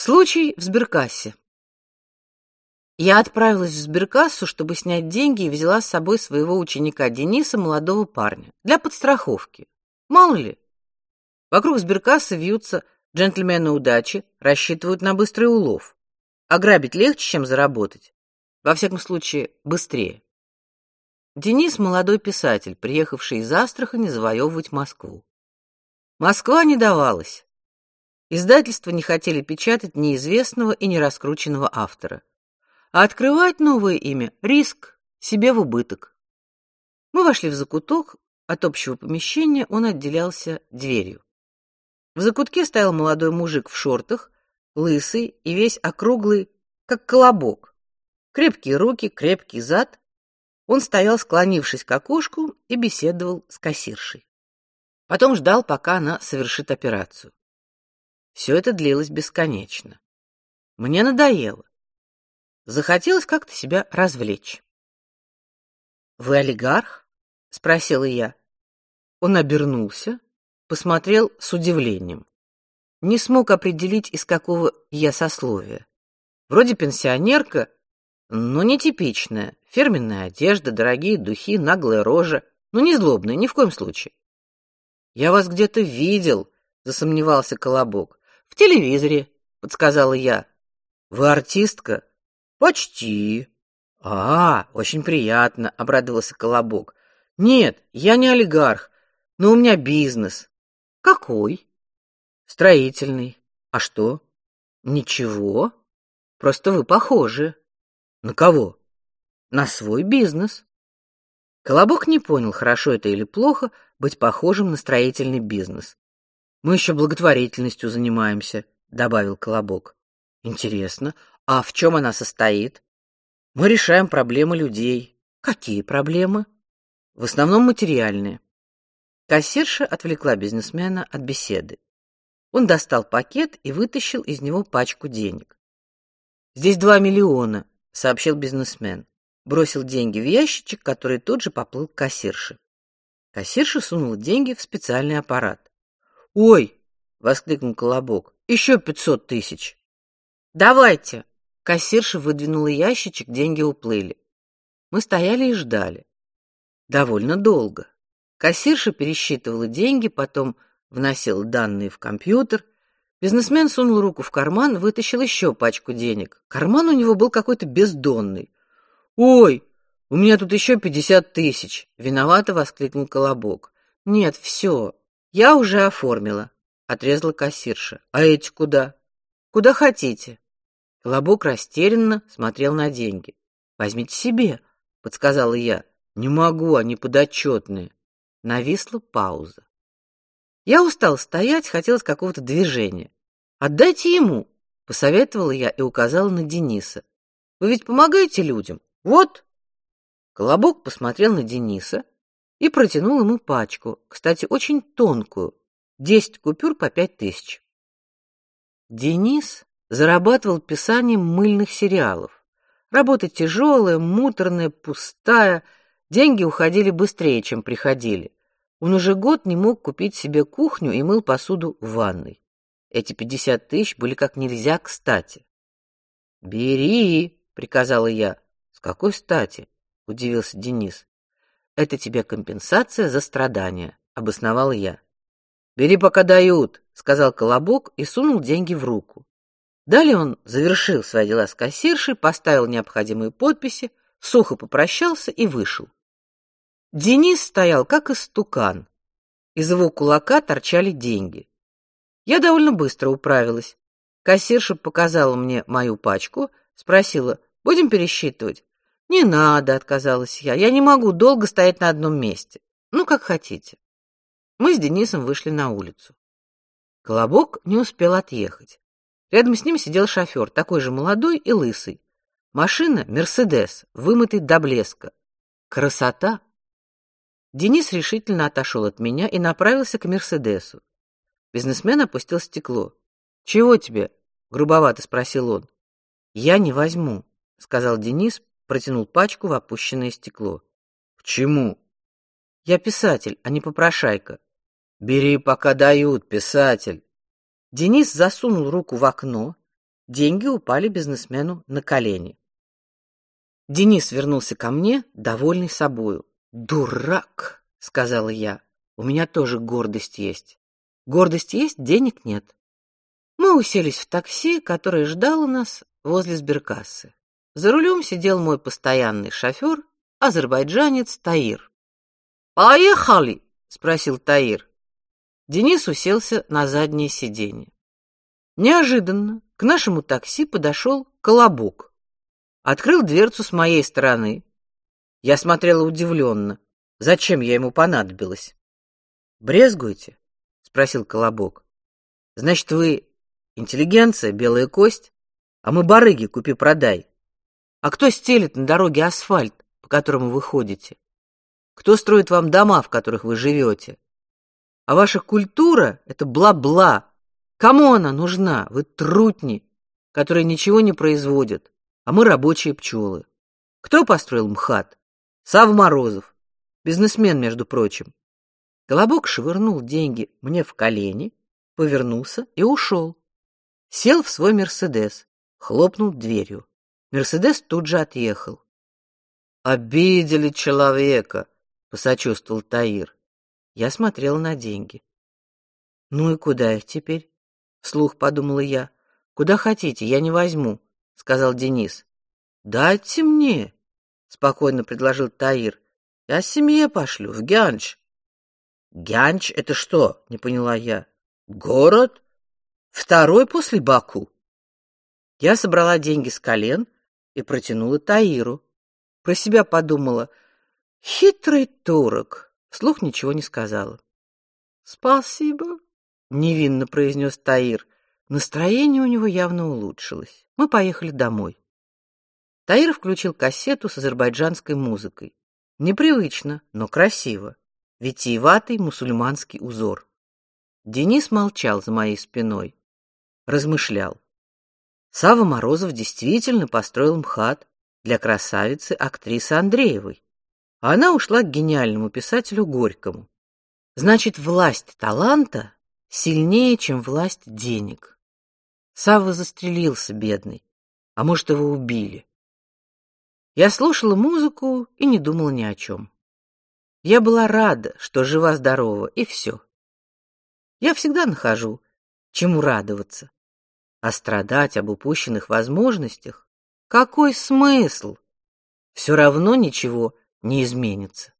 Случай в сберкассе. Я отправилась в сберкассу, чтобы снять деньги, и взяла с собой своего ученика Дениса, молодого парня, для подстраховки. Мало ли. Вокруг сберкассы вьются джентльмены удачи, рассчитывают на быстрый улов. Ограбить легче, чем заработать. Во всяком случае, быстрее. Денис молодой писатель, приехавший из Астрахани завоевывать Москву. Москва не давалась. Издательства не хотели печатать неизвестного и нераскрученного автора. А открывать новое имя риск себе в убыток. Мы вошли в закуток, от общего помещения он отделялся дверью. В закутке стоял молодой мужик в шортах, лысый и весь округлый, как колобок. Крепкие руки, крепкий зад. Он стоял, склонившись к окошку, и беседовал с кассиршей. Потом ждал, пока она совершит операцию. Все это длилось бесконечно. Мне надоело. Захотелось как-то себя развлечь. Вы олигарх? спросила я. Он обернулся, посмотрел с удивлением. Не смог определить, из какого я сословия. Вроде пенсионерка, но нетипичная. Фирменная одежда, дорогие духи, наглая рожа, но не злобная ни в коем случае. Я вас где-то видел, засомневался Колобок. В телевизоре, подсказала я. Вы артистка? Почти. А, очень приятно, обрадовался Колобок. Нет, я не олигарх, но у меня бизнес. Какой? Строительный. А что? Ничего. Просто вы похожи. На кого? На свой бизнес. Колобок не понял, хорошо это или плохо быть похожим на строительный бизнес. Мы еще благотворительностью занимаемся, добавил Колобок. Интересно, а в чем она состоит? Мы решаем проблемы людей. Какие проблемы? В основном материальные. Кассирша отвлекла бизнесмена от беседы. Он достал пакет и вытащил из него пачку денег. Здесь два миллиона, сообщил бизнесмен. Бросил деньги в ящичек, который тут же поплыл к кассирше. Кассирша сунула деньги в специальный аппарат. Ой, воскликнул Колобок. Еще пятьсот тысяч. Давайте. Кассирша выдвинула ящичек, деньги уплыли. Мы стояли и ждали. Довольно долго. Кассирша пересчитывала деньги, потом вносила данные в компьютер. Бизнесмен сунул руку в карман, вытащил еще пачку денег. Карман у него был какой-то бездонный. Ой, у меня тут еще пятьдесят тысяч! Виновато воскликнул Колобок. Нет, все, я уже оформила, отрезала кассирша. А эти куда? Куда хотите? Колобок растерянно смотрел на деньги. Возьмите себе, подсказала я. Не могу, они подотчетные. Нависла пауза. Я устал стоять, хотелось какого-то движения. Отдайте ему, посоветовала я и указала на Дениса. Вы ведь помогаете людям. Вот. Колобок посмотрел на Дениса, и протянул ему пачку, кстати, очень тонкую, десять купюр по пять тысяч. Денис зарабатывал писанием мыльных сериалов. Работа тяжелая, муторная, пустая, деньги уходили быстрее, чем приходили. Он уже год не мог купить себе кухню и мыл посуду в ванной. Эти пятьдесят тысяч были как нельзя кстати. «Бери!» — приказала я. «С какой стати?» — удивился Денис. Это тебе компенсация за страдания, обосновал я. Бери пока дают, сказал Колобок и сунул деньги в руку. Далее он завершил свои дела с кассиршей, поставил необходимые подписи, сухо попрощался и вышел. Денис стоял как истукан. Из его кулака торчали деньги. Я довольно быстро управилась. Кассирша показала мне мою пачку, спросила: "Будем пересчитывать?" Не надо, отказалась я. Я не могу долго стоять на одном месте. Ну, как хотите. Мы с Денисом вышли на улицу. Колобок не успел отъехать. Рядом с ним сидел шофер, такой же молодой и лысый. Машина Мерседес, вымытый до блеска. Красота. Денис решительно отошел от меня и направился к Мерседесу. Бизнесмен опустил стекло. "Чего тебе?" грубовато спросил он. "Я не возьму", сказал Денис, протянул пачку в опущенное стекло. К чему? Я писатель, а не попрошайка. Бери, пока дают, писатель. Денис засунул руку в окно, Деньги упали бизнесмену на колени. Денис вернулся ко мне, довольный собою. "Дурак", сказала я. "У меня тоже гордость есть. Гордость есть, денег нет". Мы уселись в такси, которое ждало нас возле сберкассы. За рулем сидел мой постоянный шофер, азербайджанец Таир. "Поехали", спросил Таир. Денис уселся на заднее сиденье. Неожиданно к нашему такси подошел Колобок. Открыл дверцу с моей стороны. Я смотрела удивленно. Зачем я ему понадобилась? Брезгуете? спросил Колобок. Значит, вы интеллигенция, белая кость, а мы барыги, купи-продай. А кто стелит на дороге асфальт, по которому вы ходите? Кто строит вам дома, в которых вы живете? А ваша культура это бла-бла, Кому она нужна? Вы трутни, которые ничего не производят, а мы рабочие пчелы. Кто построил МХАТ? Сав Морозов, бизнесмен, между прочим. Колобок швырнул деньги мне в колени, повернулся и ушел. Сел в свой Мерседес, хлопнул дверью. Мерседес тут же отъехал. Обидели человека, посочувствовал Таир. Я смотрел на деньги. Ну и куда их теперь? вслух подумала я. Куда хотите, я не возьму, сказал Денис. Дайте мне, спокойно предложил Таир. Я семье пошлю в Гянч. Гянч это что? не поняла я. Город второй после Баку. Я собрала деньги с колен и протянула Таиру. Про себя подумала: хитрый турок. Вслух ничего не сказала. Спасибо, невинно произнес Таир. Настроение у него явно улучшилось. Мы поехали домой. Таир включил кассету с азербайджанской музыкой. Непривычно, но красиво. Витиеватый мусульманский узор. Денис молчал за моей спиной, размышлял. Сава Морозов действительно построил МХАТ для красавицы актрисы Андреевой. Она ушла к гениальному писателю Горькому. Значит, власть таланта сильнее, чем власть денег. Савва застрелился, бедный. А может, его убили. Я слушала музыку и не думала ни о чем. Я была рада, что жива-здорова, и все. Я всегда нахожу, чему радоваться. А страдать об упущенных возможностях какой смысл? Все равно ничего не изменится.